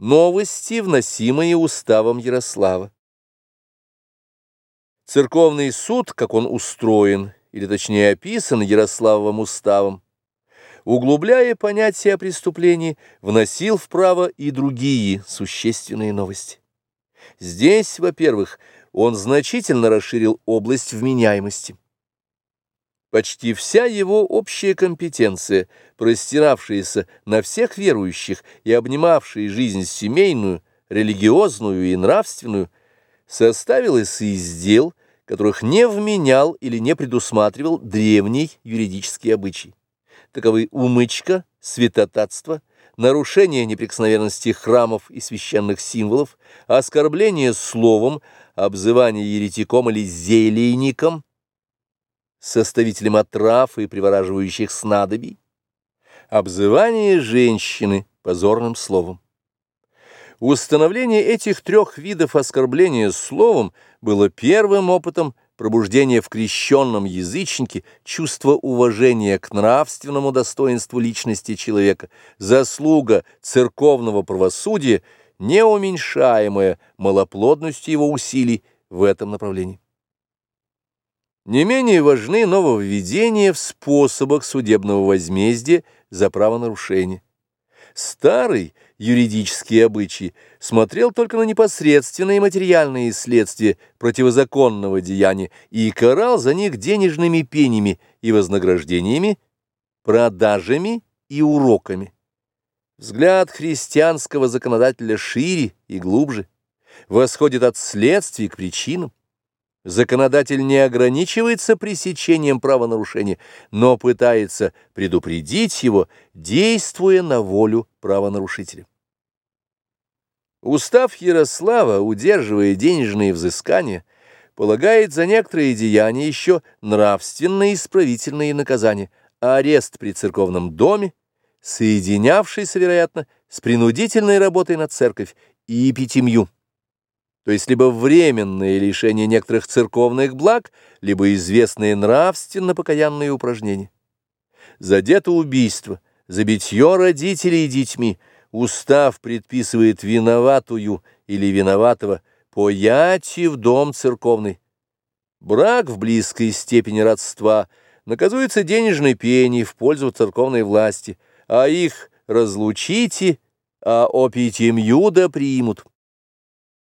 Новости, вносимые уставом Ярослава. Церковный суд, как он устроен, или точнее описан Ярославовым уставом, углубляя понятие о преступлении, вносил в право и другие существенные новости. Здесь, во-первых, он значительно расширил область вменяемости. Почти вся его общая компетенция, простиравшаяся на всех верующих и обнимавшая жизнь семейную, религиозную и нравственную, составилась из дел, которых не вменял или не предусматривал древний юридический обычай. Таковы умычка, святотатство, нарушение неприкосновенности храмов и священных символов, оскорбление словом, обзывание еретиком или зелейником – составителем отрав и привораживающих снадобий, обзывание женщины позорным словом. Установление этих трех видов оскорбления словом было первым опытом пробуждения в крещенном язычнике чувства уважения к нравственному достоинству личности человека, заслуга церковного правосудия, неуменьшаемая малоплодностью его усилий в этом направлении. Не менее важны нововведения в способах судебного возмездия за правонарушение. Старый юридический обычай смотрел только на непосредственные материальные следствия противозаконного деяния и карал за них денежными пенями и вознаграждениями, продажами и уроками. Взгляд христианского законодателя шире и глубже, восходит от следствий к причинам. Законодатель не ограничивается пресечением правонарушения, но пытается предупредить его, действуя на волю правонарушителя. Устав Ярослава, удерживая денежные взыскания, полагает за некоторые деяния еще нравственные исправительные наказания, арест при церковном доме, соединявшийся, вероятно, с принудительной работой на церковь и эпитемью то есть либо временное лишение некоторых церковных благ, либо известные нравственно покаянные упражнения. За убийство, за битье родителей и детьми устав предписывает виноватую или виноватого пояти в дом церковный. Брак в близкой степени родства наказуется денежной пеней в пользу церковной власти, а их разлучите, а опитем юда примут.